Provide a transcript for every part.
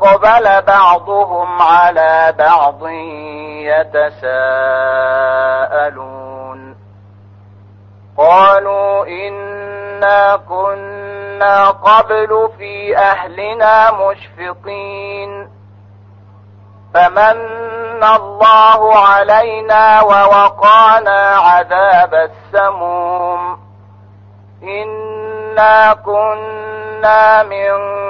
وأقبل بعضهم على بعض يتساءلون. قالوا إنا كنا قبل في أهلنا مشفقين. فمن الله علينا ووقانا عذاب السموم. إنا كنا من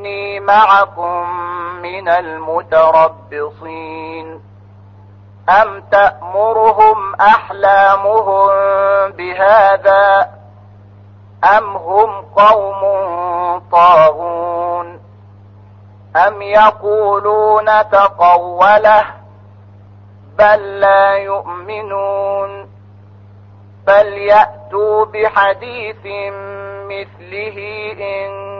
فإني معكم من المتربصين. أم تأمرهم أحلامهم بهذا أم هم قوم طاغون؟ أم يقولون تقوله بل لا يؤمنون؟ فليأتوا بحديث مثله إن